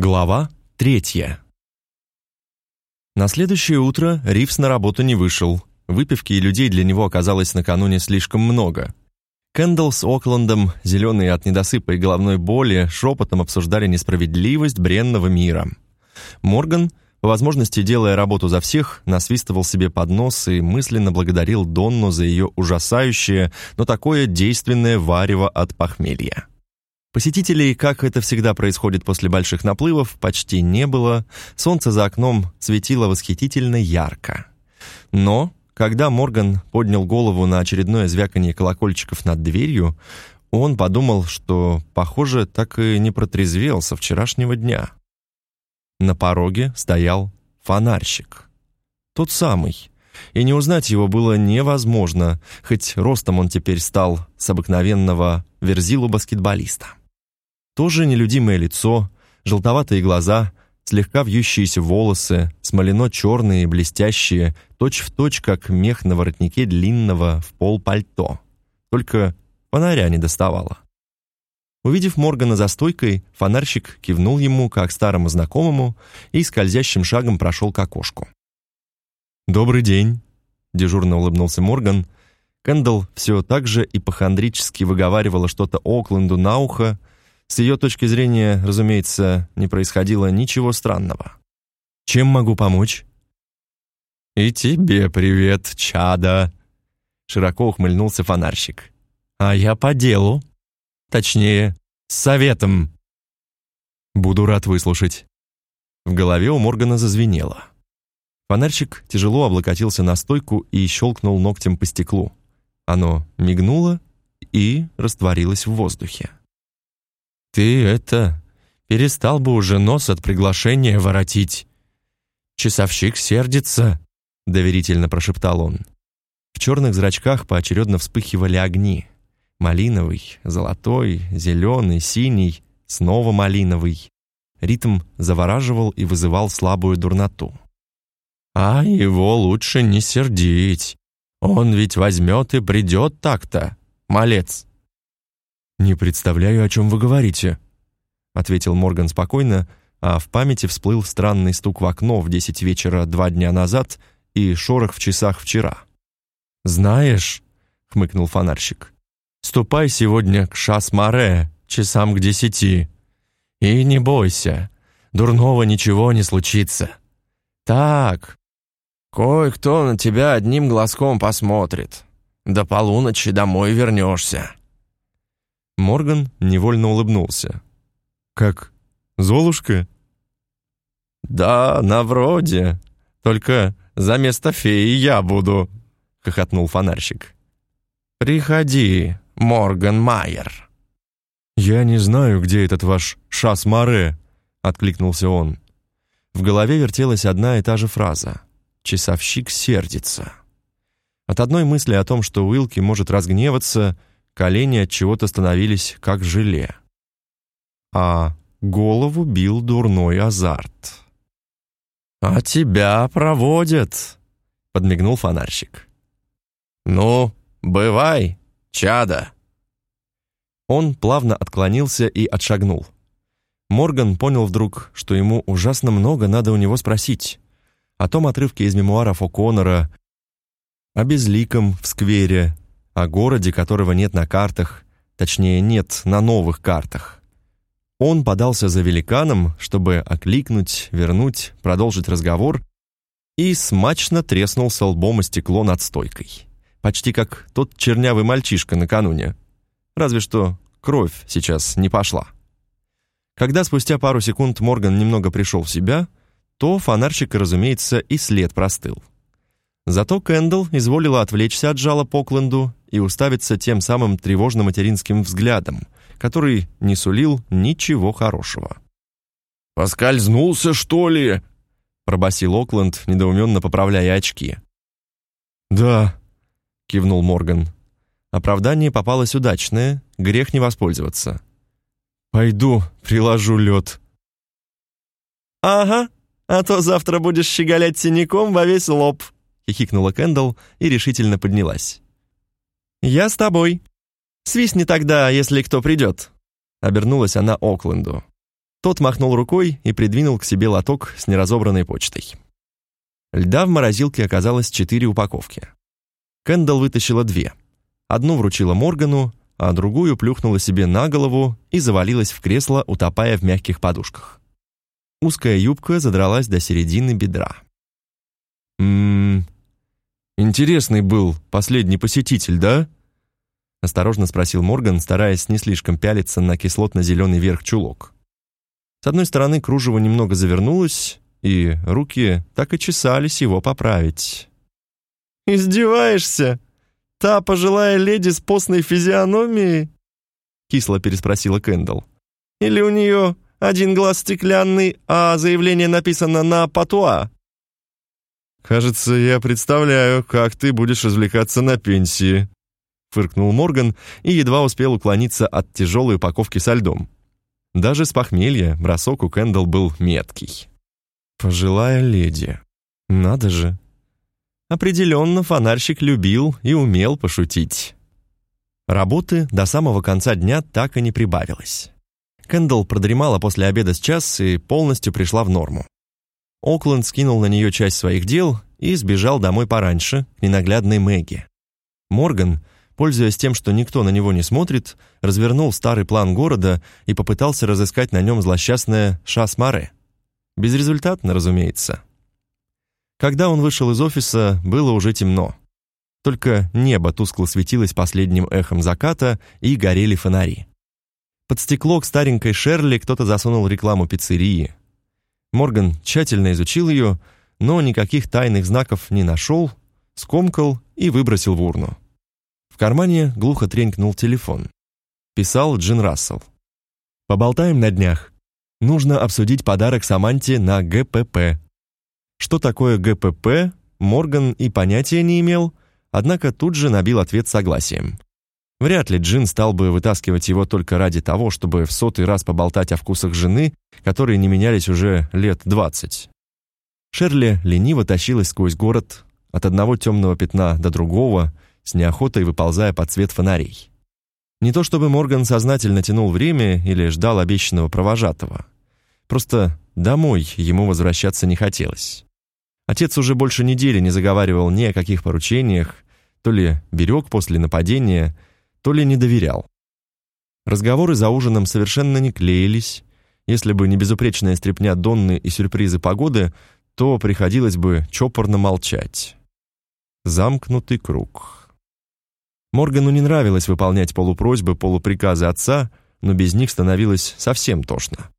Глава третья. На следующее утро Ривс на работу не вышел. Выпивки и людей для него оказалось накануне слишком много. Кэндалл с Оклендом, зеленые от недосыпа и головной боли, шепотом обсуждали несправедливость бренного мира. Морган, по возможности делая работу за всех, насвистывал себе под нос и мысленно благодарил Донну за ее ужасающее, но такое действенное варево от похмелья. Посетителей, как это всегда происходит после больших наплывов, почти не было, солнце за окном светило восхитительно ярко. Но, когда Морган поднял голову на очередное звяканье колокольчиков над дверью, он подумал, что, похоже, так и не протрезвел со вчерашнего дня. На пороге стоял фонарщик. Тот самый. И не узнать его было невозможно, хоть ростом он теперь стал с обыкновенного верзилу-баскетболиста. Тоже нелюдимое лицо, желтоватые глаза, слегка вьющиеся волосы, смолено-черные, блестящие, точь-в-точь, как мех на воротнике длинного в пол пальто. Только фонаря не доставало. Увидев Моргана за стойкой, фонарщик кивнул ему, как старому знакомому, и скользящим шагом прошел к окошку. «Добрый день», — дежурно улыбнулся Морган. Кэндалл все так же ипохондрически выговаривала что-то Окленду на ухо, с ее точки зрения, разумеется, не происходило ничего странного. «Чем могу помочь?» «И тебе привет, чада!» Широко ухмыльнулся фонарщик. «А я по делу. Точнее, с советом». «Буду рад выслушать». В голове у Моргана зазвенело. Фонарщик тяжело облокотился на стойку и щелкнул ногтем по стеклу. Оно мигнуло и растворилось в воздухе. Ты это перестал бы уже нос от приглашения воротить. Часовщик сердится, доверительно прошептал он. В черных зрачках поочередно вспыхивали огни. Малиновый, золотой, зеленый, синий, снова малиновый. Ритм завораживал и вызывал слабую дурноту. А его лучше не сердить. Он ведь возьмет и придет так-то, малец. «Не представляю, о чем вы говорите», — ответил Морган спокойно, а в памяти всплыл странный стук в окно в десять вечера два дня назад и шорох в часах вчера. «Знаешь», — хмыкнул фонарщик, — «ступай сегодня к Шас-Маре, часам к десяти. И не бойся, дурного ничего не случится. Так, кое-кто на тебя одним глазком посмотрит. До полуночи домой вернешься». Морган невольно улыбнулся. «Как? Золушка?» «Да, на вроде. Только за место феи я буду», — хохотнул фонарщик. «Приходи, Морган Майер». «Я не знаю, где этот ваш Шас-Маре», — откликнулся он. В голове вертелась одна и та же фраза. «Часовщик сердится». От одной мысли о том, что Уилки может разгневаться, колени от чего-то становились как желе. А голову бил дурной азарт. «А тебя проводят», — подмигнул фонарщик. «Ну, бывай, чада». Он плавно отклонился и отшагнул. Морган понял вдруг, что ему ужасно много надо у него спросить. О том отрывке из мемуаров О'Коннора, о безликом в сквере, о городе, которого нет на картах, точнее, нет на новых картах. Он подался за великаном, чтобы окликнуть, вернуть, продолжить разговор, и смачно треснулся лбом о стекло над стойкой. Почти как тот чернявый мальчишка накануне. Разве что кровь сейчас не пошла. Когда спустя пару секунд Морган немного пришел в себя, то фонарщика, разумеется, и след простыл. Зато Кэндалл изволила отвлечься от жала Покленду и уставиться тем самым тревожно-материнским взглядом, который не сулил ничего хорошего. «Поскользнулся, что ли?» — пробасил Окленд, недоуменно поправляя очки. «Да», — кивнул Морган. Оправдание попалось удачное, грех не воспользоваться. «Пойду, приложу лед». «Ага, а то завтра будешь щеголять синяком во весь лоб», хихикнула Кэндалл и решительно поднялась. «Я с тобой. Свистни тогда, если кто придет», — обернулась она Окленду. Тот махнул рукой и придвинул к себе лоток с неразобранной почтой. Льда в морозилке оказалось четыре упаковки. Кэндалл вытащила две. Одну вручила Моргану, а другую плюхнула себе на голову и завалилась в кресло, утопая в мягких подушках. Узкая юбка задралась до середины бедра. «Ммм, интересный был последний посетитель, да?» Осторожно спросил Морган, стараясь не слишком пялиться на кислотно-зеленый верх чулок. С одной стороны кружево немного завернулось, и руки так и чесались его поправить. «Издеваешься? Та пожилая леди с постной физиономией?» Кисло переспросила Кэндалл. «Или у нее один глаз стеклянный, а заявление написано на патуа?» «Кажется, я представляю, как ты будешь развлекаться на пенсии», фыркнул Морган и едва успел уклониться от тяжелой упаковки со льдом. Даже с похмелья бросок у Кэндалл был меткий. Пожилая леди. Надо же. Определенно фонарщик любил и умел пошутить. Работы до самого конца дня так и не прибавилось. Кэндалл продремала после обеда с час и полностью пришла в норму. Окленд скинул на нее часть своих дел и сбежал домой пораньше, к ненаглядной Мэгги. Морган, пользуясь тем, что никто на него не смотрит, развернул старый план города и попытался разыскать на нем злосчастное Шас-Маре. Безрезультатно, разумеется. Когда он вышел из офиса, было уже темно. Только небо тускло светилось последним эхом заката и горели фонари. Под стекло к старенькой Шерли кто-то засунул рекламу пиццерии. Морган тщательно изучил ее, но никаких тайных знаков не нашел, скомкал и выбросил в урну. В кармане глухо тренькнул телефон. Писал Джин Рассел. «Поболтаем на днях. Нужно обсудить подарок Саманте на ГПП. Что такое ГПП, Морган и понятия не имел, однако тут же набил ответ согласием. Вряд ли Джин стал бы вытаскивать его только ради того, чтобы в сотый раз поболтать о вкусах жены, которые не менялись уже лет двадцать. Шерли лениво тащилась сквозь город от одного темного пятна до другого, с неохотой выползая под свет фонарей. Не то чтобы Морган сознательно тянул время или ждал обещанного провожатого. Просто домой ему возвращаться не хотелось. Отец уже больше недели не заговаривал ни о каких поручениях, то ли берег после нападения, то ли не доверял. Разговоры за ужином совершенно не клеились. Если бы не безупречная стряпня Донны и сюрпризы погоды, то приходилось бы чопорно молчать. Замкнутый круг. Моргану не нравилось выполнять полупросьбы, полуприказы отца, но без них становилось совсем тошно.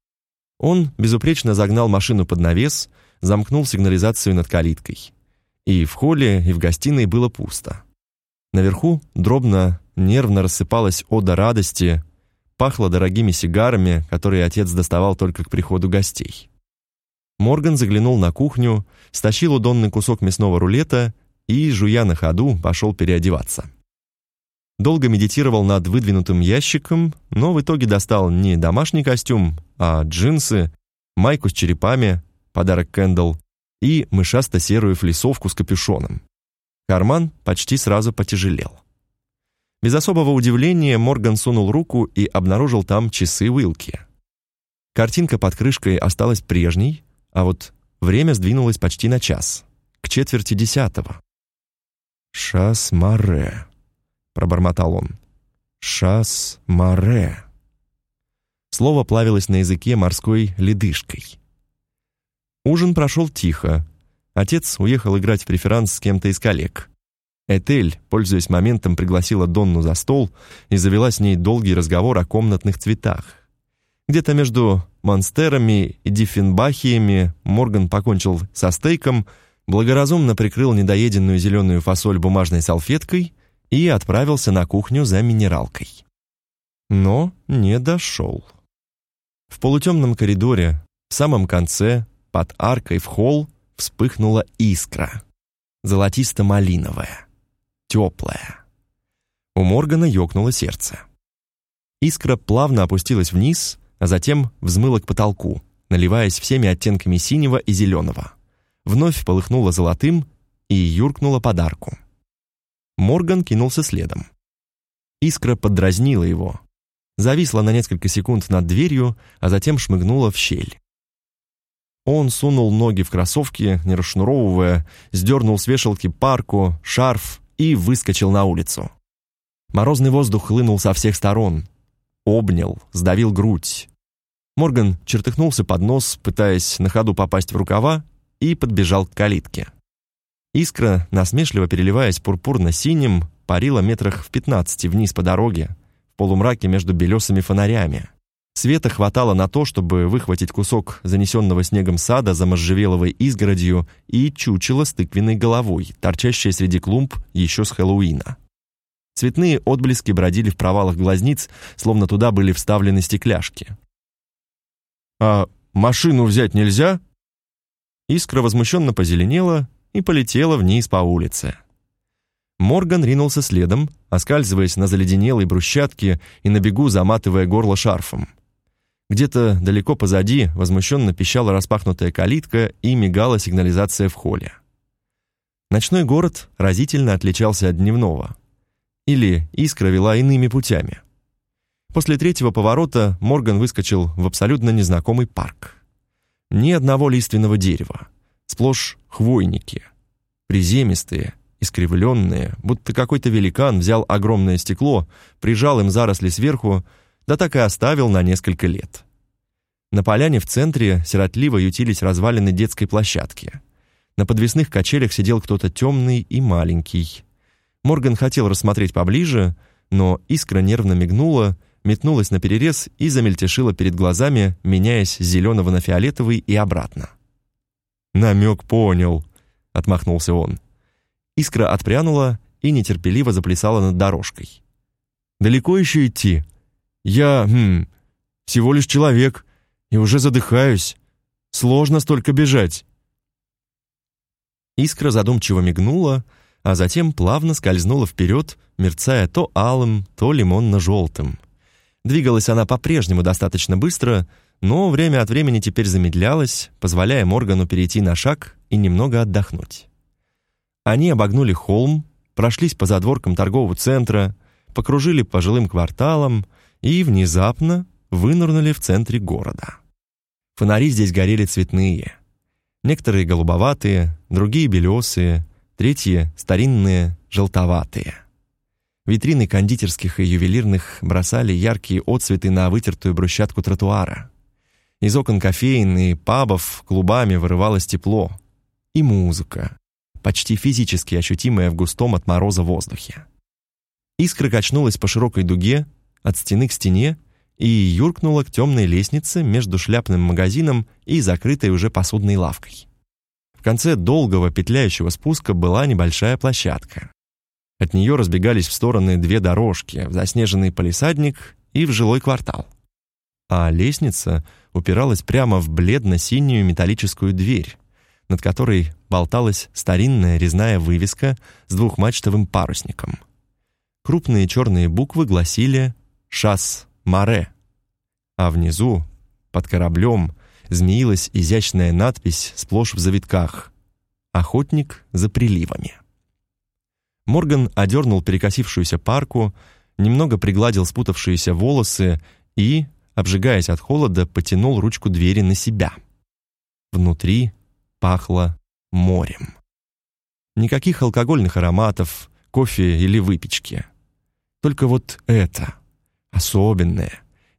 Он безупречно загнал машину под навес, замкнул сигнализацию над калиткой. И в холле, и в гостиной было пусто. Наверху дробно, нервно рассыпалась ода радости, пахло дорогими сигарами, которые отец доставал только к приходу гостей. Морган заглянул на кухню, стащил удонный кусок мясного рулета и, жуя на ходу, пошел переодеваться долго медитировал над выдвинутым ящиком, но в итоге достал не домашний костюм, а джинсы, майку с черепами, подарок Кэндалл, и мышасто-серую флисовку с капюшоном. Карман почти сразу потяжелел. Без особого удивления Морган сунул руку и обнаружил там часы Уилки. Картинка под крышкой осталась прежней, а вот время сдвинулось почти на час, к четверти десятого. Шас-Маре пробормотал он. Шас-маре. Слово плавилось на языке морской ледышкой. Ужин прошел тихо. Отец уехал играть в преферанс с кем-то из коллег. Этель, пользуясь моментом, пригласила Донну за стол и завела с ней долгий разговор о комнатных цветах. Где-то между монстерами и диффенбахиями Морган покончил со стейком, благоразумно прикрыл недоеденную зеленую фасоль бумажной салфеткой и отправился на кухню за минералкой. Но не дошел. В полутемном коридоре, в самом конце, под аркой в холл, вспыхнула искра. Золотисто-малиновая, теплая. У Моргана ёкнуло сердце. Искра плавно опустилась вниз, а затем взмыла к потолку, наливаясь всеми оттенками синего и зеленого. Вновь полыхнула золотым и юркнула подарку. Морган кинулся следом. Искра подразнила его. зависла на несколько секунд над дверью, а затем шмыгнула в щель. Он сунул ноги в кроссовки, не расшнуровывая, сдернул с вешалки парку, шарф и выскочил на улицу. Морозный воздух хлынул со всех сторон. Обнял, сдавил грудь. Морган чертыхнулся под нос, пытаясь на ходу попасть в рукава, и подбежал к калитке. Искра, насмешливо переливаясь пурпурно-синим, парила метрах в пятнадцати вниз по дороге, в полумраке между белесыми фонарями. Света хватало на то, чтобы выхватить кусок занесенного снегом сада за можжевеловой изгородью и чучело с тыквенной головой, торчащее среди клумб еще с Хэллоуина. Цветные отблески бродили в провалах глазниц, словно туда были вставлены стекляшки. «А машину взять нельзя?» Искра возмущенно позеленела и полетела вниз по улице. Морган ринулся следом, оскальзываясь на заледенелой брусчатке и на бегу заматывая горло шарфом. Где-то далеко позади возмущенно пищала распахнутая калитка и мигала сигнализация в холле. Ночной город разительно отличался от дневного. Или искра вела иными путями. После третьего поворота Морган выскочил в абсолютно незнакомый парк. Ни одного лиственного дерева, сплошь хвойники, приземистые, искривленные, будто какой-то великан взял огромное стекло, прижал им заросли сверху да так и оставил на несколько лет. На поляне в центре сиротливо ютились развалины детской площадки. На подвесных качелях сидел кто-то темный и маленький. Морган хотел рассмотреть поближе, но искра нервно мигнула, метнулась на перерез и замельтешила перед глазами, меняясь с зеленого на фиолетовый и обратно. «Намек понял», — отмахнулся он. Искра отпрянула и нетерпеливо заплясала над дорожкой. «Далеко еще идти?» Я, хм, всего лишь человек и уже задыхаюсь. Сложно столько бежать. Искра задумчиво мигнула, а затем плавно скользнула вперед, мерцая то алым, то лимонно-желтым. Двигалась она по-прежнему достаточно быстро, но время от времени теперь замедлялась, позволяя Моргану перейти на шаг и немного отдохнуть. Они обогнули холм, прошлись по задворкам торгового центра, покружили по жилым кварталам, и внезапно вынырнули в центре города. Фонари здесь горели цветные. Некоторые голубоватые, другие белесые, третьи старинные, желтоватые. Витрины кондитерских и ювелирных бросали яркие отцветы на вытертую брусчатку тротуара. Из окон кофеин и пабов клубами вырывалось тепло. И музыка, почти физически ощутимая в густом от мороза воздухе. Искра качнулась по широкой дуге, от стены к стене и юркнула к темной лестнице между шляпным магазином и закрытой уже посудной лавкой. В конце долгого петляющего спуска была небольшая площадка. От нее разбегались в стороны две дорожки, в заснеженный палисадник и в жилой квартал. А лестница упиралась прямо в бледно-синюю металлическую дверь, над которой болталась старинная резная вывеска с двухмачтовым парусником. Крупные черные буквы гласили «Шас-Маре». А внизу, под кораблем, змеилась изящная надпись сплошь в завитках «Охотник за приливами». Морган одернул перекосившуюся парку, немного пригладил спутавшиеся волосы и, обжигаясь от холода, потянул ручку двери на себя. Внутри пахло морем. Никаких алкогольных ароматов, кофе или выпечки. Только вот это — особенное,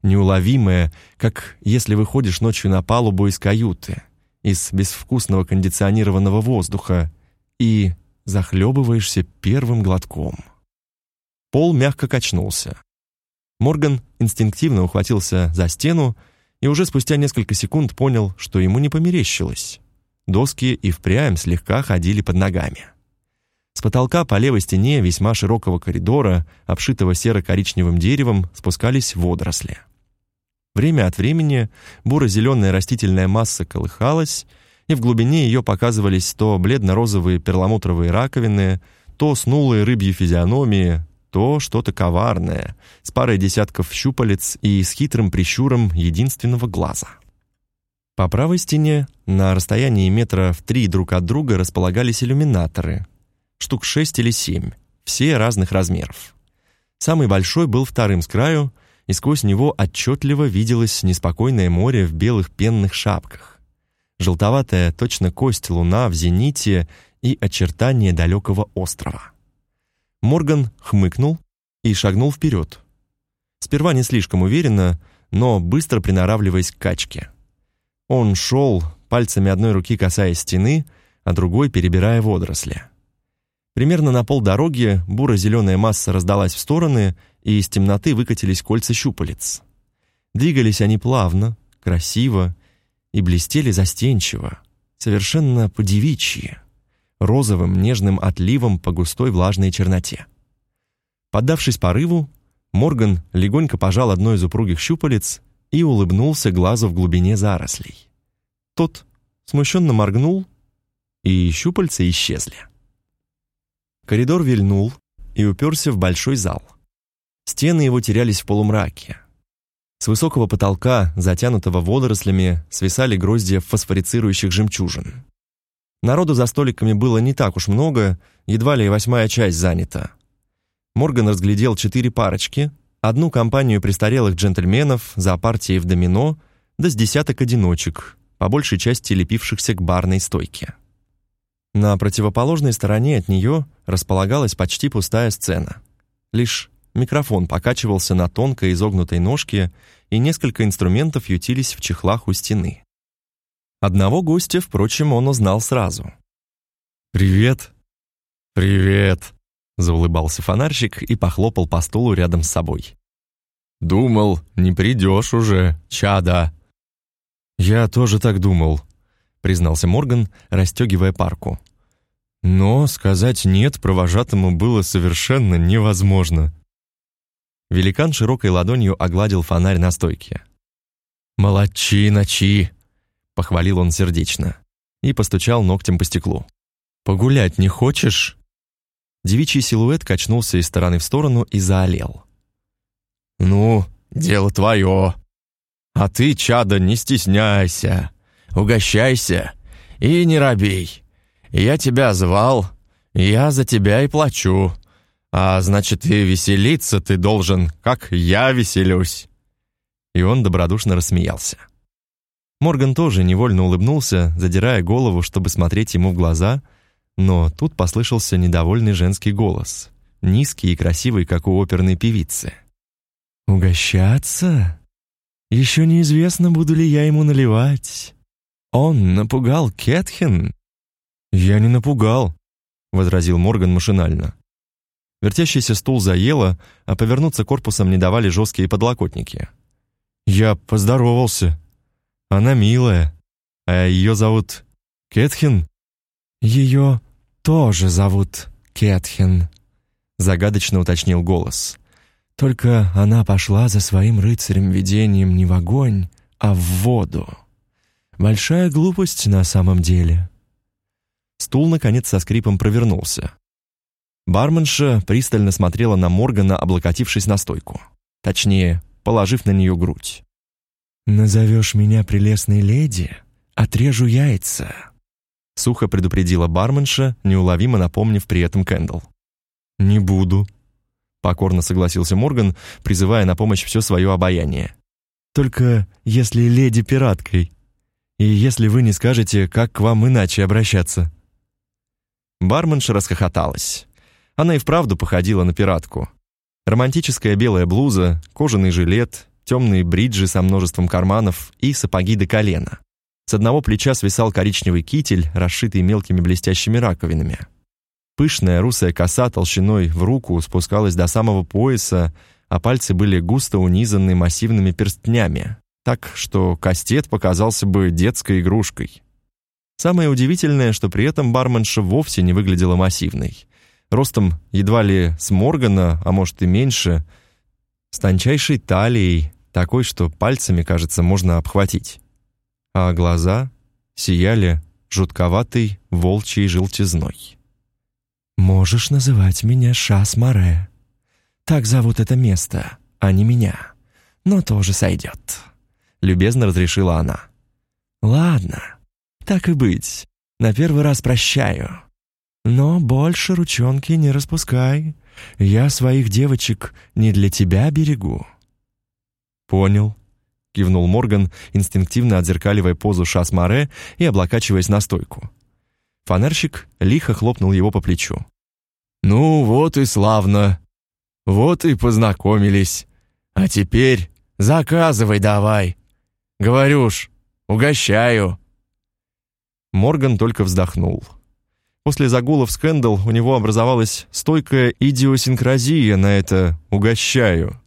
неуловимое, как если выходишь ночью на палубу из каюты, из безвкусного кондиционированного воздуха и захлебываешься первым глотком. Пол мягко качнулся. Морган инстинктивно ухватился за стену и уже спустя несколько секунд понял, что ему не померещилось. Доски и впрямь слегка ходили под ногами. С потолка по левой стене весьма широкого коридора, обшитого серо-коричневым деревом, спускались водоросли. Время от времени буро-зеленая растительная масса колыхалась, и в глубине ее показывались то бледно-розовые перламутровые раковины, то снулые рыбьи физиономии, то что-то коварное, с парой десятков щупалец и с хитрым прищуром единственного глаза. По правой стене, на расстоянии метра в три друг от друга, располагались иллюминаторы, штук шесть или семь, все разных размеров. Самый большой был вторым с краю, и сквозь него отчетливо виделось неспокойное море в белых пенных шапках. Желтоватая точно кость луна в зените и очертания далекого острова. Морган хмыкнул и шагнул вперед. Сперва не слишком уверенно, но быстро приноравливаясь к качке. Он шел, пальцами одной руки касаясь стены, а другой перебирая водоросли. Примерно на полдороги буро-зеленая масса раздалась в стороны, и из темноты выкатились кольца щупалец. Двигались они плавно, красиво и блестели застенчиво, совершенно по-девичьи, розовым нежным отливом по густой влажной черноте. Поддавшись порыву, Морган легонько пожал одно из упругих щупалец и улыбнулся глазу в глубине зарослей. Тот смущенно моргнул, и щупальца исчезли. Коридор вильнул и уперся в большой зал. Стены его терялись в полумраке. С высокого потолка, затянутого водорослями, свисали гроздья фосфорицирующих жемчужин. Народу за столиками было не так уж много, едва ли и восьмая часть занята. Морган разглядел четыре парочки, одну компанию престарелых джентльменов за партией в домино, да с десяток одиночек, по большей части лепившихся к барной стойке. На противоположной стороне от нее располагалась почти пустая сцена. Лишь микрофон покачивался на тонкой изогнутой ножке, и несколько инструментов ютились в чехлах у стены. Одного гостя, впрочем, он узнал сразу. «Привет!» «Привет!» — заулыбался фонарщик и похлопал по стулу рядом с собой. «Думал, не придешь уже, чада!» «Я тоже так думал», признался Морган, расстегивая парку. Но сказать «нет» провожатому было совершенно невозможно. Великан широкой ладонью огладил фонарь на стойке. «Молодчина, Чи!» — похвалил он сердечно и постучал ногтем по стеклу. «Погулять не хочешь?» Девичий силуэт качнулся из стороны в сторону и заолел. «Ну, дело твое. А ты, чада, не стесняйся угощайся и не робей. Я тебя звал, я за тебя и плачу. А значит, и веселиться ты должен, как я веселюсь». И он добродушно рассмеялся. Морган тоже невольно улыбнулся, задирая голову, чтобы смотреть ему в глаза, но тут послышался недовольный женский голос, низкий и красивый, как у оперной певицы. «Угощаться? Еще неизвестно, буду ли я ему наливать. «Он напугал Кетхен?» «Я не напугал», — возразил Морган машинально. Вертящийся стул заело, а повернуться корпусом не давали жесткие подлокотники. «Я поздоровался. Она милая. А ее зовут Кетхен?» «Ее тоже зовут Кетхен», — загадочно уточнил голос. «Только она пошла за своим рыцарем-видением не в огонь, а в воду». Большая глупость на самом деле. Стул, наконец, со скрипом провернулся. Барменша пристально смотрела на Моргана, облокотившись на стойку. Точнее, положив на нее грудь. «Назовешь меня прелестной леди? Отрежу яйца!» Сухо предупредила барменша, неуловимо напомнив при этом Кэндл. «Не буду», — покорно согласился Морган, призывая на помощь все свое обаяние. «Только если леди пираткой и если вы не скажете, как к вам иначе обращаться». Барменша расхохоталась. Она и вправду походила на пиратку. Романтическая белая блуза, кожаный жилет, темные бриджи со множеством карманов и сапоги до колена. С одного плеча свисал коричневый китель, расшитый мелкими блестящими раковинами. Пышная русая коса толщиной в руку спускалась до самого пояса, а пальцы были густо унизаны массивными перстнями, так что кастет показался бы детской игрушкой. Самое удивительное, что при этом барменша вовсе не выглядела массивной. Ростом едва ли с Моргана, а может и меньше, с тончайшей талией, такой, что пальцами, кажется, можно обхватить. А глаза сияли жутковатой волчьей желтизной. «Можешь называть меня Шас-Море. Так зовут это место, а не меня. Но тоже сойдет». — любезно разрешила она. «Ладно, так и быть. На первый раз прощаю. Но больше ручонки не распускай. Я своих девочек не для тебя берегу». «Понял», — кивнул Морган, инстинктивно отзеркаливая позу шас-маре и облокачиваясь на стойку. Фонарщик лихо хлопнул его по плечу. «Ну, вот и славно. Вот и познакомились. А теперь заказывай давай. Говорю ж, угощаю». Морган только вздохнул. После загулов с Кэндалл у него образовалась стойкая идиосинкразия на это «угощаю».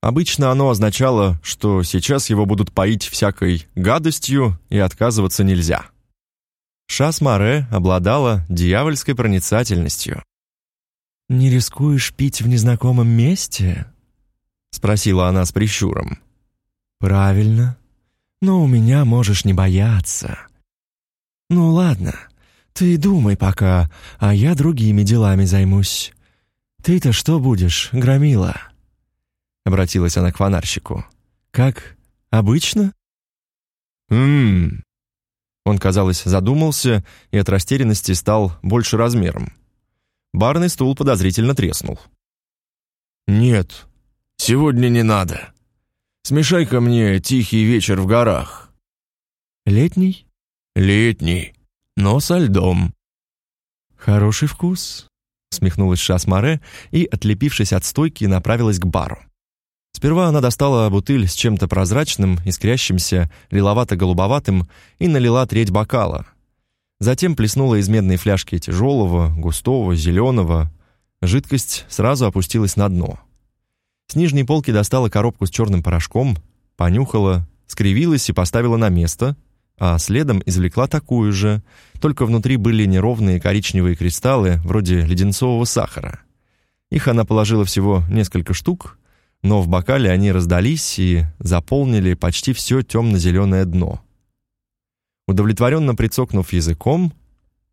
Обычно оно означало, что сейчас его будут поить всякой гадостью и отказываться нельзя. Шас-Маре обладала дьявольской проницательностью. «Не рискуешь пить в незнакомом месте?» — спросила она с прищуром. «Правильно. Но у меня можешь не бояться. Ну ладно, ты думай пока, а я другими делами займусь. Ты-то что будешь, громила?» Обратилась она к фонарщику. «Как обычно?» «Ммм...» Он, казалось, задумался и от растерянности стал больше размером. Барный стул подозрительно треснул. «Нет, сегодня не надо. Смешай-ка мне тихий вечер в горах». «Летний?» «Летний, но со льдом». «Хороший вкус», — смехнулась Шасмаре и, отлепившись от стойки, направилась к бару. Сперва она достала бутыль с чем-то прозрачным, искрящимся, лиловато-голубоватым и налила треть бокала. Затем плеснула из медной фляжки тяжелого, густого, зеленого. Жидкость сразу опустилась на дно. С нижней полки достала коробку с черным порошком, понюхала, скривилась и поставила на место, а следом извлекла такую же, только внутри были неровные коричневые кристаллы, вроде леденцового сахара. Их она положила всего несколько штук но в бокале они раздались и заполнили почти все темно-зеленое дно. Удовлетворенно прицокнув языком,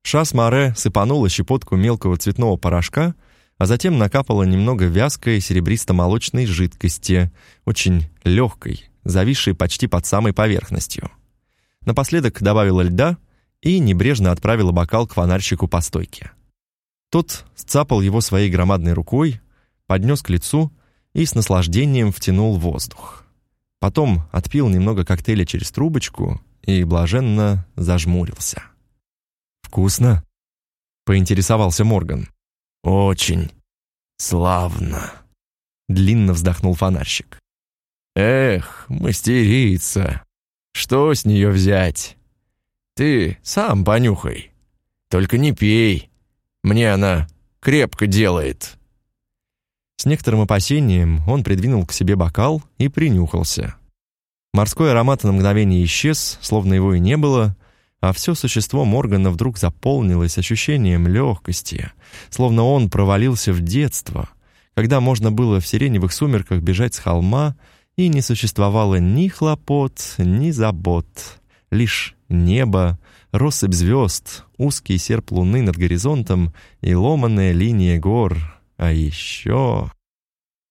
Шас-Маре сыпанула щепотку мелкого цветного порошка, а затем накапала немного вязкой серебристо-молочной жидкости, очень легкой, зависшей почти под самой поверхностью. Напоследок добавила льда и небрежно отправила бокал к фонарщику по стойке. Тот сцапал его своей громадной рукой, поднес к лицу и с наслаждением втянул воздух. Потом отпил немного коктейля через трубочку и блаженно зажмурился. «Вкусно?» — поинтересовался Морган. «Очень славно!» — длинно вздохнул фонарщик. «Эх, мастерица! Что с нее взять? Ты сам понюхай. Только не пей. Мне она крепко делает». С некоторым опасением он придвинул к себе бокал и принюхался. Морской аромат на мгновение исчез, словно его и не было, а все существо Моргана вдруг заполнилось ощущением легкости, словно он провалился в детство, когда можно было в сиреневых сумерках бежать с холма, и не существовало ни хлопот, ни забот, лишь небо, россыпь звезд, узкий серп луны над горизонтом и ломаная линия гор — а еще...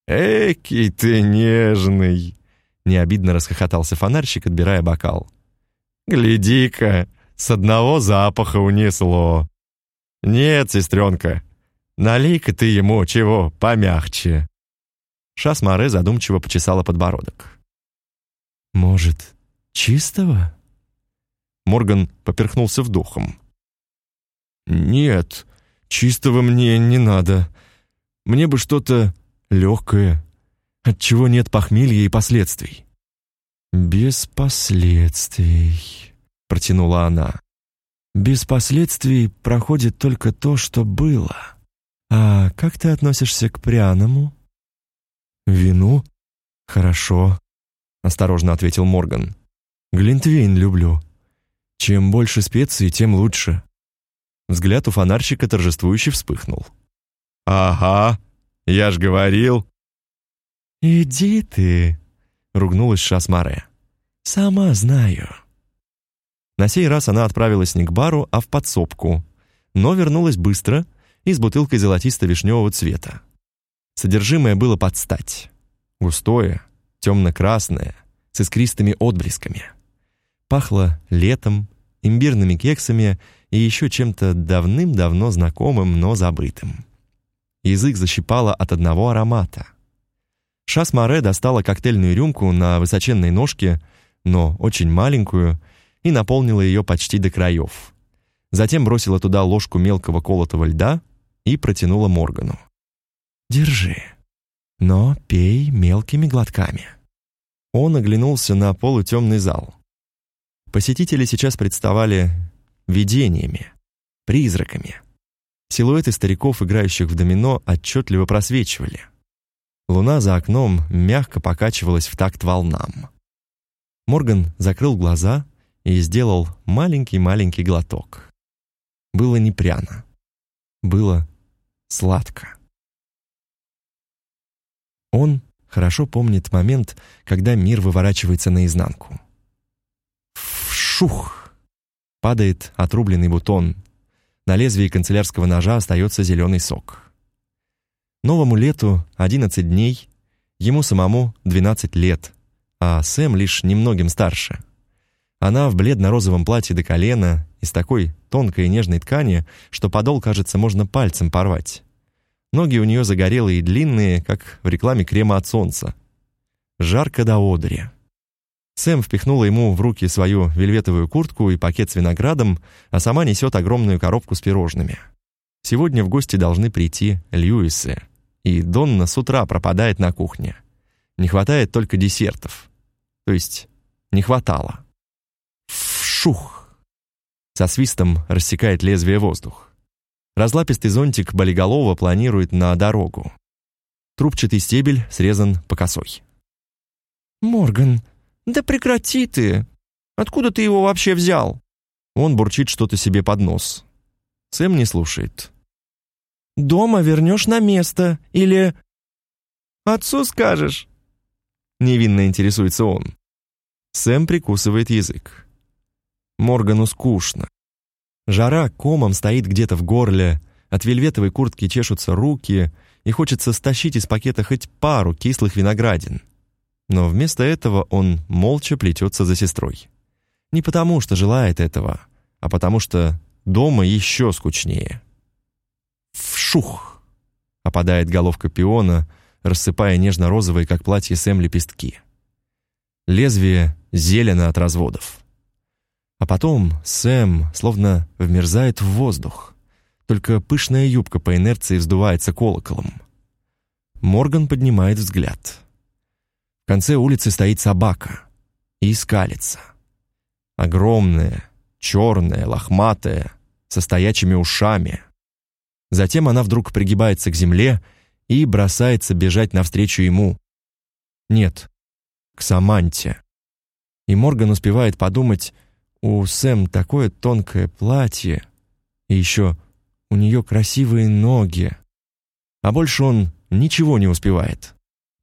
«Экий ты нежный!» Необидно расхохотался фонарщик, отбирая бокал. «Гляди-ка, с одного запаха унесло!» «Нет, сестренка, налей-ка ты ему чего помягче!» Шасмаре задумчиво почесала подбородок. «Может, чистого?» Морган поперхнулся вдохом. «Нет, чистого мне не надо. Мне бы что-то легкое, от чего нет похмелья и последствий». «Без последствий», — протянула она. «Без последствий проходит только то, что было. А как ты относишься к пряному?» «Вину? Хорошо», — осторожно ответил Морган. «Глинтвейн люблю. Чем больше специй, тем лучше». Взгляд у фонарщика торжествующе вспыхнул. «Ага, я ж говорил». «Иди ты», — ругнулась Шасмаре. «Сама знаю». На сей раз она отправилась не к бару, а в подсобку, но вернулась быстро и с бутылкой золотисто-вишневого цвета. Содержимое было под стать. Густое, темно-красное, с искристыми отблесками. Пахло летом, имбирными кексами и еще чем-то давным-давно знакомым, но забытым. Язык защипало от одного аромата. Шас-Море достала коктейльную рюмку на высоченной ножке, но очень маленькую, и наполнила ее почти до краев. Затем бросила туда ложку мелкого колотого льда и протянула Моргану. «Держи, но пей мелкими глотками». Он оглянулся на полутемный зал. Посетители сейчас представали видениями, призраками. Силуэты стариков, играющих в домино, отчетливо просвечивали. Луна за окном мягко покачивалась в такт волнам. Морган закрыл глаза и сделал маленький-маленький глоток. Было не пряно. Было сладко. Он хорошо помнит момент, когда мир выворачивается наизнанку. Вшух! Падает отрубленный бутон. На лезвии канцелярского ножа остается зеленый сок. Новому лету 11 дней, ему самому 12 лет, а Сэм лишь немногим старше. Она в бледно-розовом платье до колена, из такой тонкой и нежной ткани, что подол, кажется, можно пальцем порвать. Ноги у нее загорелые и длинные, как в рекламе крема от солнца. Жарко до одури. Сэм впихнула ему в руки свою вельветовую куртку и пакет с виноградом, а сама несет огромную коробку с пирожными. Сегодня в гости должны прийти Льюисы, и Донна с утра пропадает на кухне. Не хватает только десертов. То есть не хватало. Вшух! Со свистом рассекает лезвие воздух. Разлапистый зонтик болиголова планирует на дорогу. Трубчатый стебель срезан по косой. «Морган, да прекрати ты! Откуда ты его вообще взял?» Он бурчит что-то себе под нос. Сэм не слушает. «Дома вернешь на место, или...» «Отцу скажешь?» Невинно интересуется он. Сэм прикусывает язык. Моргану скучно. Жара комом стоит где-то в горле, от вельветовой куртки чешутся руки, и хочется стащить из пакета хоть пару кислых виноградин. Но вместо этого он молча плетется за сестрой. Не потому, что желает этого, а потому что дома еще скучнее. Вшух! Опадает головка пиона, рассыпая нежно-розовые, как платье Сэм, лепестки. Лезвие зелено от разводов. А потом Сэм словно вмерзает в воздух. Только пышная юбка по инерции вздувается колоколом. Морган поднимает взгляд. В конце улицы стоит собака и скалится. Огромная, черная, лохматая, со стоячими ушами. Затем она вдруг пригибается к земле и бросается бежать навстречу ему. Нет, к Саманте. И Морган успевает подумать, у Сэм такое тонкое платье, и еще у нее красивые ноги. А больше он ничего не успевает.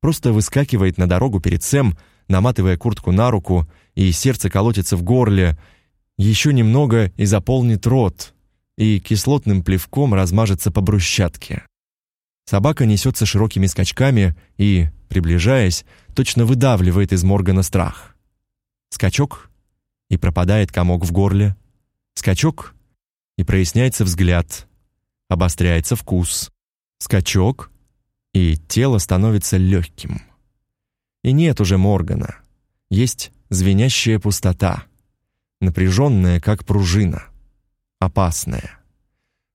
Просто выскакивает на дорогу перед Сэм, наматывая куртку на руку, и сердце колотится в горле. Еще немного и заполнит рот, и кислотным плевком размажется по брусчатке. Собака несется широкими скачками и, приближаясь, точно выдавливает из Моргана страх. Скачок — и пропадает комок в горле. Скачок, и проясняется взгляд, обостряется вкус. Скачок, и тело становится легким. И нет уже Моргана. Есть звенящая пустота, напряженная, как пружина, опасная.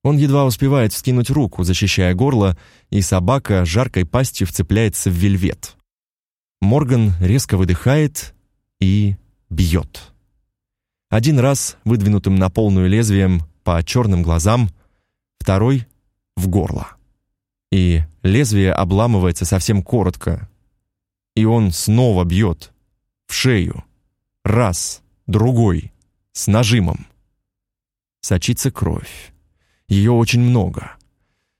Он едва успевает вскинуть руку, защищая горло, и собака жаркой пастью вцепляется в вельвет. Морган резко выдыхает и бьет. Один раз выдвинутым на полную лезвием по черным глазам, второй — в горло. И лезвие обламывается совсем коротко. И он снова бьет. В шею. Раз, другой, с нажимом. Сочится кровь. Ее очень много.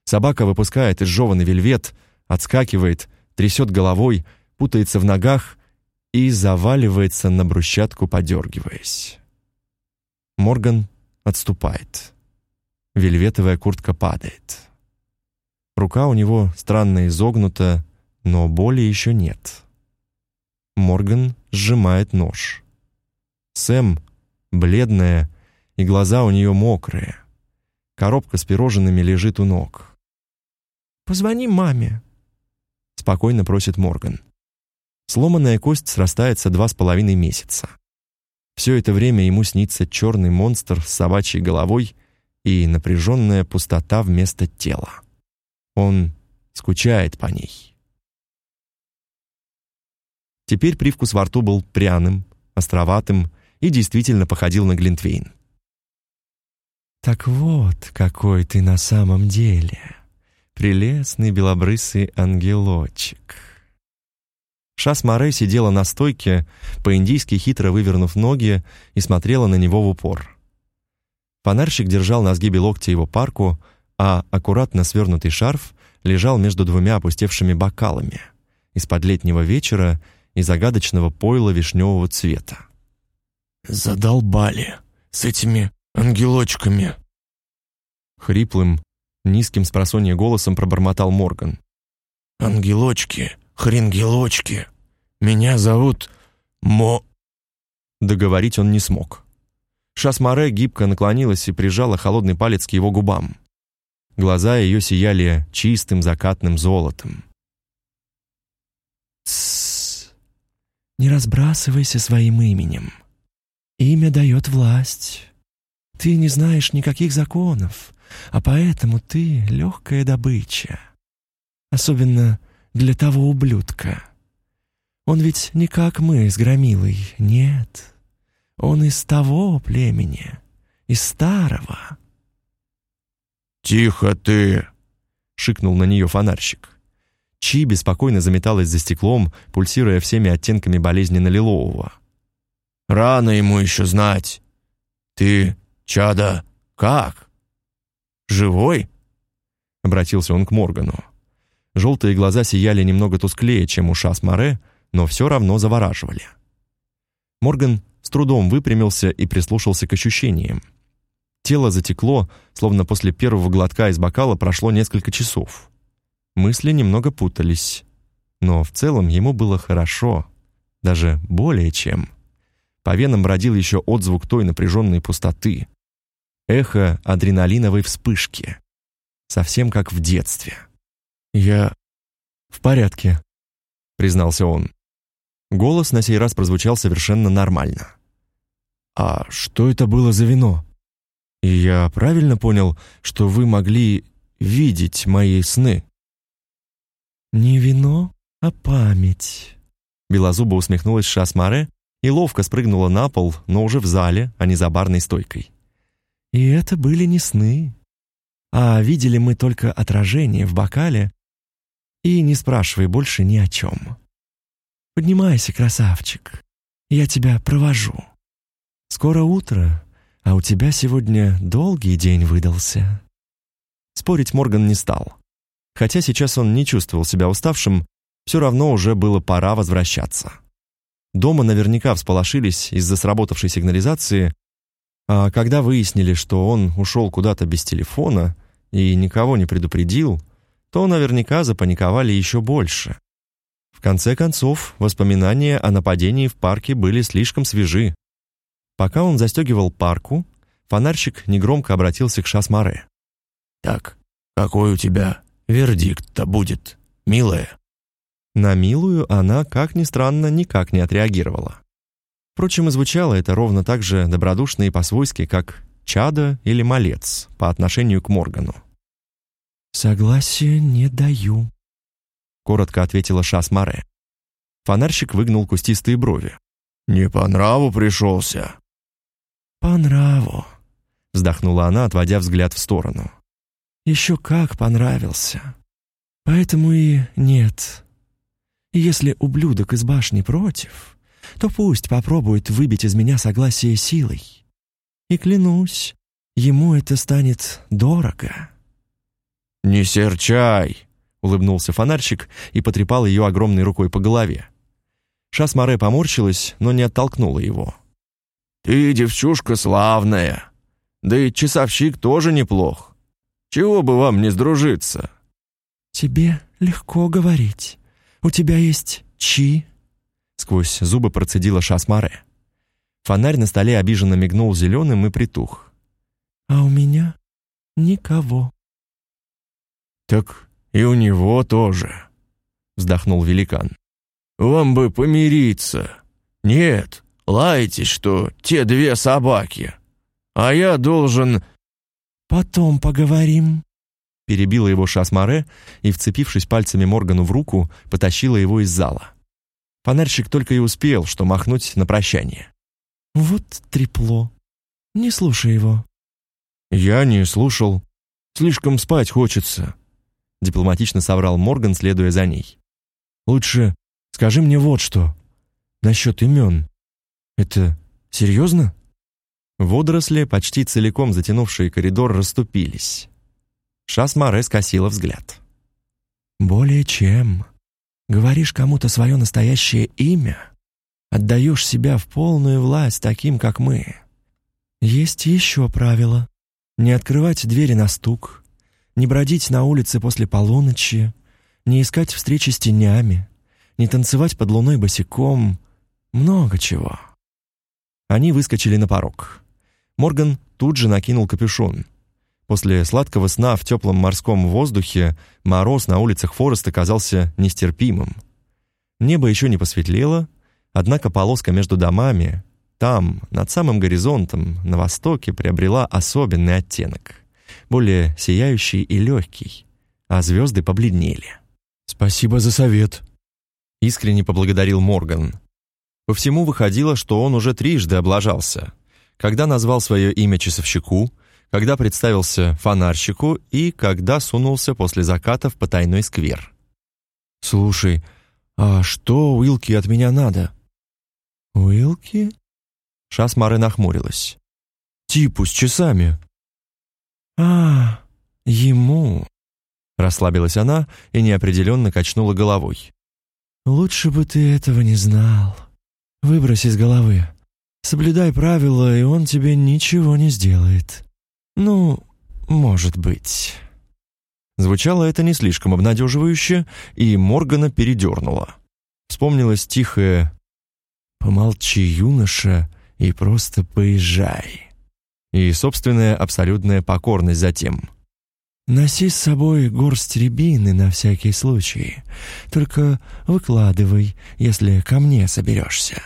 Собака выпускает изжеванный вельвет, отскакивает, трясет головой, путается в ногах и заваливается на брусчатку, подергиваясь. Морган отступает. Вельветовая куртка падает. Рука у него странно изогнута, но боли еще нет. Морган сжимает нож. Сэм бледная, и глаза у нее мокрые. Коробка с пирожными лежит у ног. «Позвони маме», — спокойно просит Морган. Сломанная кость срастается два с половиной месяца. Все это время ему снится черный монстр с собачьей головой и напряженная пустота вместо тела. Он скучает по ней. Теперь привкус во рту был пряным, островатым и действительно походил на глинтвейн. «Так вот, какой ты на самом деле, прелестный белобрысый ангелочек». Шас Море сидела на стойке, по-индийски хитро вывернув ноги, и смотрела на него в упор. Фонарщик держал на сгибе локтя его парку, а аккуратно свернутый шарф лежал между двумя опустевшими бокалами из-под летнего вечера и загадочного пойла вишневого цвета. «Задолбали с этими ангелочками!» Хриплым, низким с голосом пробормотал Морган. «Ангелочки, хренгелочки, меня зовут Мо...» Договорить он не смог. Шасмаре гибко наклонилась и прижала холодный палец к его губам. Глаза ее сияли чистым закатным золотом. «Тссс! Не разбрасывайся своим именем. Имя дает власть. Ты не знаешь никаких законов, а поэтому ты легкая добыча. Особенно для того ублюдка. Он ведь не как мы с Громилой, нет. Он из того племени, из старого». «Тихо ты!» — шикнул на нее фонарщик. Чи беспокойно заметалась за стеклом, пульсируя всеми оттенками болезненно-лилового. «Рано ему еще знать. Ты, чада, как? Живой?» — обратился он к Моргану. Желтые глаза сияли немного тусклее, чем у Шас Море, но все равно завораживали. Морган с трудом выпрямился и прислушался к ощущениям. Тело затекло, словно после первого глотка из бокала прошло несколько часов. Мысли немного путались, но в целом ему было хорошо, даже более чем. По венам бродил еще отзвук той напряженной пустоты. Эхо адреналиновой вспышки. Совсем как в детстве. «Я в порядке», — признался он. Голос на сей раз прозвучал совершенно нормально. «А что это было за вино?» И я правильно понял, что вы могли видеть мои сны? Не вино, а память. Белозуба усмехнулась Шасмаре и ловко спрыгнула на пол, но уже в зале, а не за барной стойкой. И это были не сны. А видели мы только отражение в бокале. И не спрашивай больше ни о чем. Поднимайся, красавчик. Я тебя провожу. Скоро утро, а у тебя сегодня долгий день выдался». Спорить Морган не стал. Хотя сейчас он не чувствовал себя уставшим, все равно уже было пора возвращаться. Дома наверняка всполошились из-за сработавшей сигнализации, а когда выяснили, что он ушел куда-то без телефона и никого не предупредил, то наверняка запаниковали еще больше. В конце концов, воспоминания о нападении в парке были слишком свежи, Пока он застегивал парку, фонарщик негромко обратился к Шасмаре. «Так, какой у тебя вердикт-то будет, милая?» На милую она, как ни странно, никак не отреагировала. Впрочем, и звучало это ровно так же добродушно и по-свойски, как «чада» или «малец» по отношению к Моргану. «Согласия не даю», — коротко ответила Шасмаре. Фонарщик выгнул кустистые брови. «Не по нраву пришелся?» «По нраву», — вздохнула она, отводя взгляд в сторону. «Еще как понравился. Поэтому и нет. Если ублюдок из башни против, то пусть попробует выбить из меня согласие силой. И клянусь, ему это станет дорого». «Не серчай», — улыбнулся фонарщик и потрепал ее огромной рукой по голове. Шасмаре поморщилась, но не оттолкнула его. Ты девчушка славная. Да и часовщик тоже неплох. Чего бы вам не сдружиться?» «Тебе легко говорить. У тебя есть чи?» Сквозь зубы процедила Шасмаре. Фонарь на столе обиженно мигнул зеленым и притух. «А у меня никого». «Так и у него тоже», — вздохнул великан. «Вам бы помириться. Нет, лаетесь, что те две собаки. А я должен...» «Потом поговорим», — перебила его Шасмаре и, вцепившись пальцами Моргану в руку, потащила его из зала. Фонарщик только и успел, что махнуть на прощание. «Вот трепло. Не слушай его». «Я не слушал. Слишком спать хочется», — дипломатично соврал Морган, следуя за ней. «Лучше скажи мне вот что. Насчет имен. Это серьезно?» Водоросли, почти целиком затянувшие коридор, расступились. Шасмаре скосила взгляд. «Более чем. Говоришь кому-то свое настоящее имя, отдаешь себя в полную власть таким, как мы. Есть еще правило. Не открывать двери на стук, не бродить на улице после полуночи, не искать встречи с тенями, не танцевать под луной босиком, много чего». Они выскочили на порог. Морган тут же накинул капюшон. После сладкого сна в теплом морском воздухе мороз на улицах Фореста казался нестерпимым. Небо еще не посветлело, однако полоска между домами, там, над самым горизонтом, на востоке, приобрела особенный оттенок, более сияющий и легкий, а звезды побледнели. «Спасибо за совет», — искренне поблагодарил Морган. По всему выходило, что он уже трижды облажался — когда назвал свое имя часовщику, когда представился фонарщику и когда сунулся после заката в потайной сквер. «Слушай, а что Уилки от меня надо?» «Уилки?» Шасмары нахмурилась. «Типу с часами». «А, ему...» Расслабилась она и неопределенно качнула головой. «Лучше бы ты этого не знал. Выбрось из головы. Соблюдай правила, и он тебе ничего не сделает. Ну, может быть». Звучало это не слишком обнадеживающе, и Моргана передернула. Вспомнилось тихое «Помолчи, юноша, и просто поезжай». И собственная абсолютная покорность затем. «Носи с собой горсть рябины на всякий случай. Только выкладывай, если ко мне соберешься».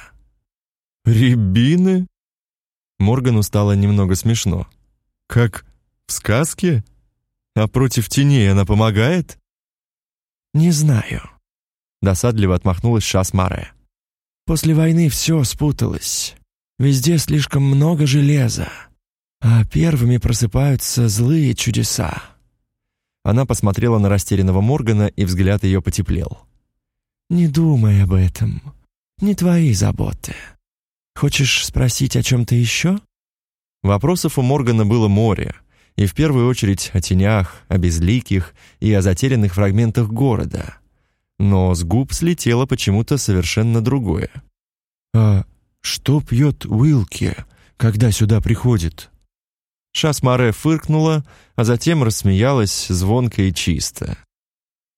«Рябины?» Моргану стало немного смешно. «Как в сказке? А против теней она помогает?» «Не знаю», — досадливо отмахнулась Шасмаре. «После войны все спуталось. Везде слишком много железа, а первыми просыпаются злые чудеса». Она посмотрела на растерянного Моргана, и взгляд ее потеплел. «Не думай об этом. Не твои заботы». Хочешь спросить о чем-то еще?» Вопросов у Моргана было море, и в первую очередь о тенях, о безликих и о затерянных фрагментах города. Но с губ слетело почему-то совершенно другое. «А что пьет Уилки, когда сюда приходит?» Шасмаре фыркнула, а затем рассмеялась звонко и чисто.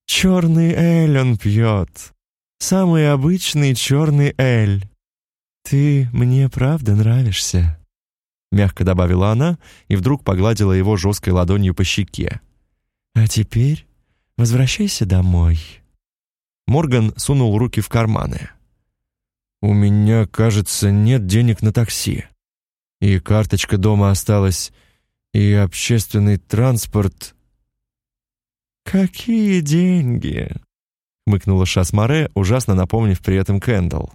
«Черный эль он пьет. Самый обычный черный эль. «Ты мне правда нравишься», — мягко добавила она и вдруг погладила его жесткой ладонью по щеке. «А теперь возвращайся домой». Морган сунул руки в карманы. «У меня, кажется, нет денег на такси. И карточка дома осталась, и общественный транспорт...» «Какие деньги?» — хмыкнула Шасмаре, ужасно напомнив при этом Кэндалл.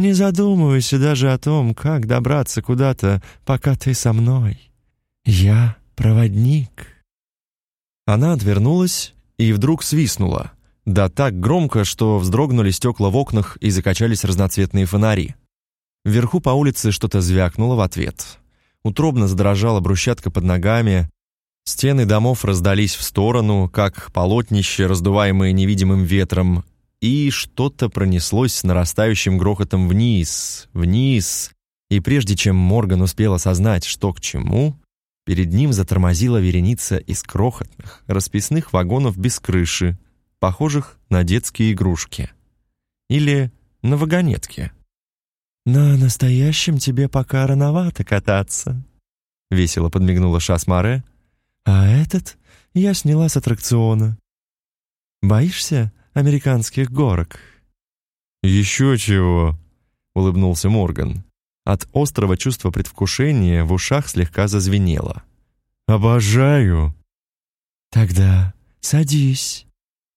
Не задумывайся даже о том, как добраться куда-то, пока ты со мной. Я проводник». Она отвернулась и вдруг свистнула. Да так громко, что вздрогнули стекла в окнах и закачались разноцветные фонари. Вверху по улице что-то звякнуло в ответ. Утробно задрожала брусчатка под ногами, стены домов раздались в сторону, как полотнище, раздуваемое невидимым ветром, и что-то пронеслось с нарастающим грохотом вниз, вниз, и прежде чем Морган успел осознать, что к чему, перед ним затормозила вереница из крохотных, расписных вагонов без крыши, похожих на детские игрушки. Или на вагонетки. «На настоящем тебе пока рановато кататься», — весело подмигнула Шасмаре. «А этот я сняла с аттракциона. Боишься американских горок». «Еще чего», — улыбнулся Морган. От острого чувства предвкушения в ушах слегка зазвенело. «Обожаю!» «Тогда садись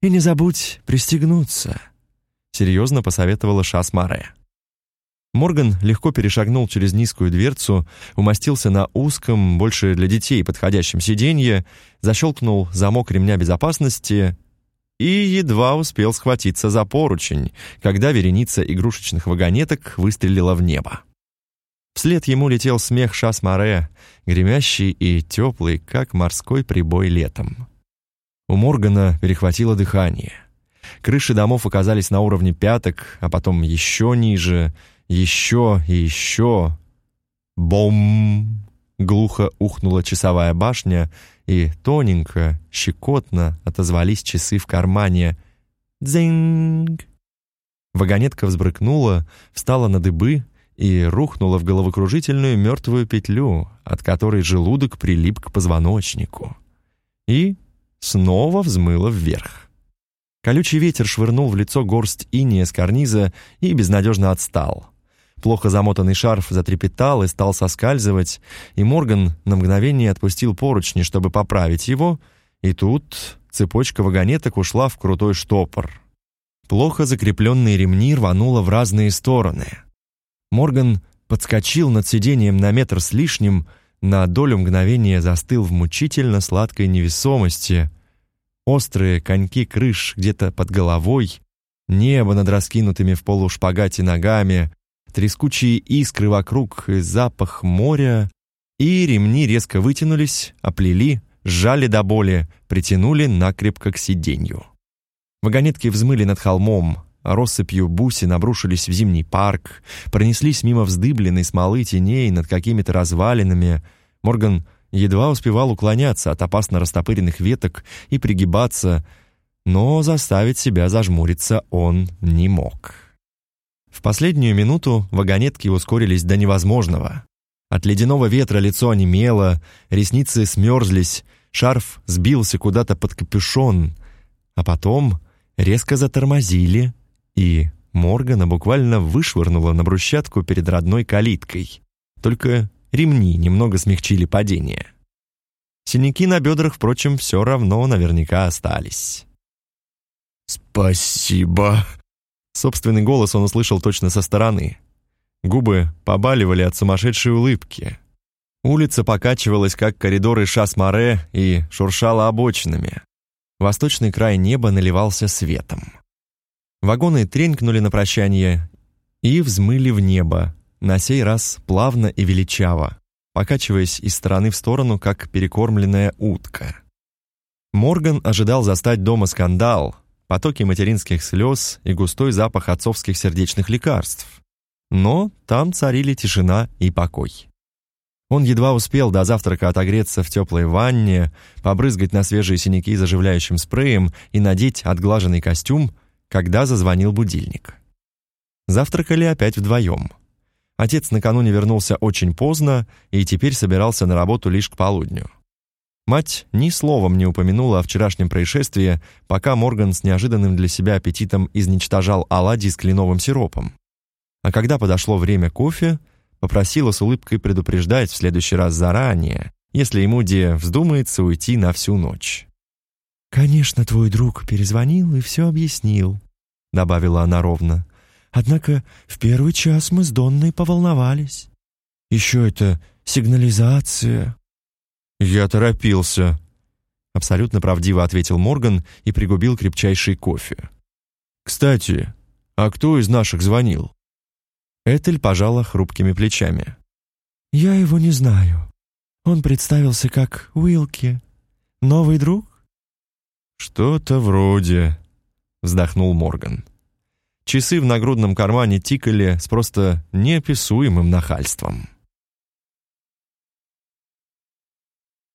и не забудь пристегнуться», — серьезно посоветовала Шасмаре. Морган легко перешагнул через низкую дверцу, умостился на узком, больше для детей подходящем сиденье, защелкнул замок ремня безопасности и едва успел схватиться за поручень, когда вереница игрушечных вагонеток выстрелила в небо. Вслед ему летел смех Шас-Море, гремящий и теплый, как морской прибой летом. У Моргана перехватило дыхание. Крыши домов оказались на уровне пяток, а потом еще ниже, еще и еще. Бом! Глухо ухнула часовая башня, и тоненько, щекотно отозвались часы в кармане. Дзинг! Вагонетка взбрыкнула, встала на дыбы, и рухнула в головокружительную мертвую петлю, от которой желудок прилип к позвоночнику. И снова взмыла вверх. Колючий ветер швырнул в лицо горсть иния с карниза и безнадежно отстал. Плохо замотанный шарф затрепетал и стал соскальзывать, и Морган на мгновение отпустил поручни, чтобы поправить его, и тут цепочка вагонеток ушла в крутой штопор. Плохо закрепленные ремни рвануло в разные стороны — Морган подскочил над сиденьем на метр с лишним, на долю мгновения застыл в мучительно сладкой невесомости. Острые коньки крыш где-то под головой, небо над раскинутыми в полушпагате ногами, трескучие искры вокруг запах моря, и ремни резко вытянулись, оплели, сжали до боли, притянули накрепко к сиденью. Вагонетки взмыли над холмом, россыпью бусин обрушились в зимний парк, пронеслись мимо вздыбленной смолы теней над какими-то развалинами. Морган едва успевал уклоняться от опасно растопыренных веток и пригибаться, но заставить себя зажмуриться он не мог. В последнюю минуту вагонетки ускорились до невозможного. От ледяного ветра лицо онемело, ресницы смерзлись, шарф сбился куда-то под капюшон, а потом резко затормозили, и Моргана буквально вышвырнула на брусчатку перед родной калиткой. Только ремни немного смягчили падение. Синяки на бедрах, впрочем, все равно наверняка остались. «Спасибо!» Собственный голос он услышал точно со стороны. Губы побаливали от сумасшедшей улыбки. Улица покачивалась, как коридоры Шас-Море, и шуршала обочинами. Восточный край неба наливался светом. Вагоны тренькнули на прощание и взмыли в небо, на сей раз плавно и величаво, покачиваясь из стороны в сторону, как перекормленная утка. Морган ожидал застать дома скандал, потоки материнских слез и густой запах отцовских сердечных лекарств. Но там царили тишина и покой. Он едва успел до завтрака отогреться в теплой ванне, побрызгать на свежие синяки заживляющим спреем и надеть отглаженный костюм, когда зазвонил будильник. Завтракали опять вдвоем. Отец накануне вернулся очень поздно и теперь собирался на работу лишь к полудню. Мать ни словом не упомянула о вчерашнем происшествии, пока Морган с неожиданным для себя аппетитом изничтожал оладьи с кленовым сиропом. А когда подошло время кофе, попросила с улыбкой предупреждать в следующий раз заранее, если ему где вздумается уйти на всю ночь. «Конечно, твой друг перезвонил и все объяснил», — добавила она ровно. «Однако в первый час мы с Донной поволновались. Еще это сигнализация». «Я торопился», — абсолютно правдиво ответил Морган и пригубил крепчайший кофе. «Кстати, а кто из наших звонил?» Этель пожала хрупкими плечами. «Я его не знаю. Он представился как Уилки. Новый друг?» «Что-то вроде...» — вздохнул Морган. Часы в нагрудном кармане тикали с просто неописуемым нахальством.